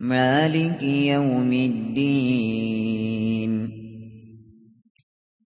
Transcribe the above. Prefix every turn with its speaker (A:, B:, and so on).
A: مالك يوم الدين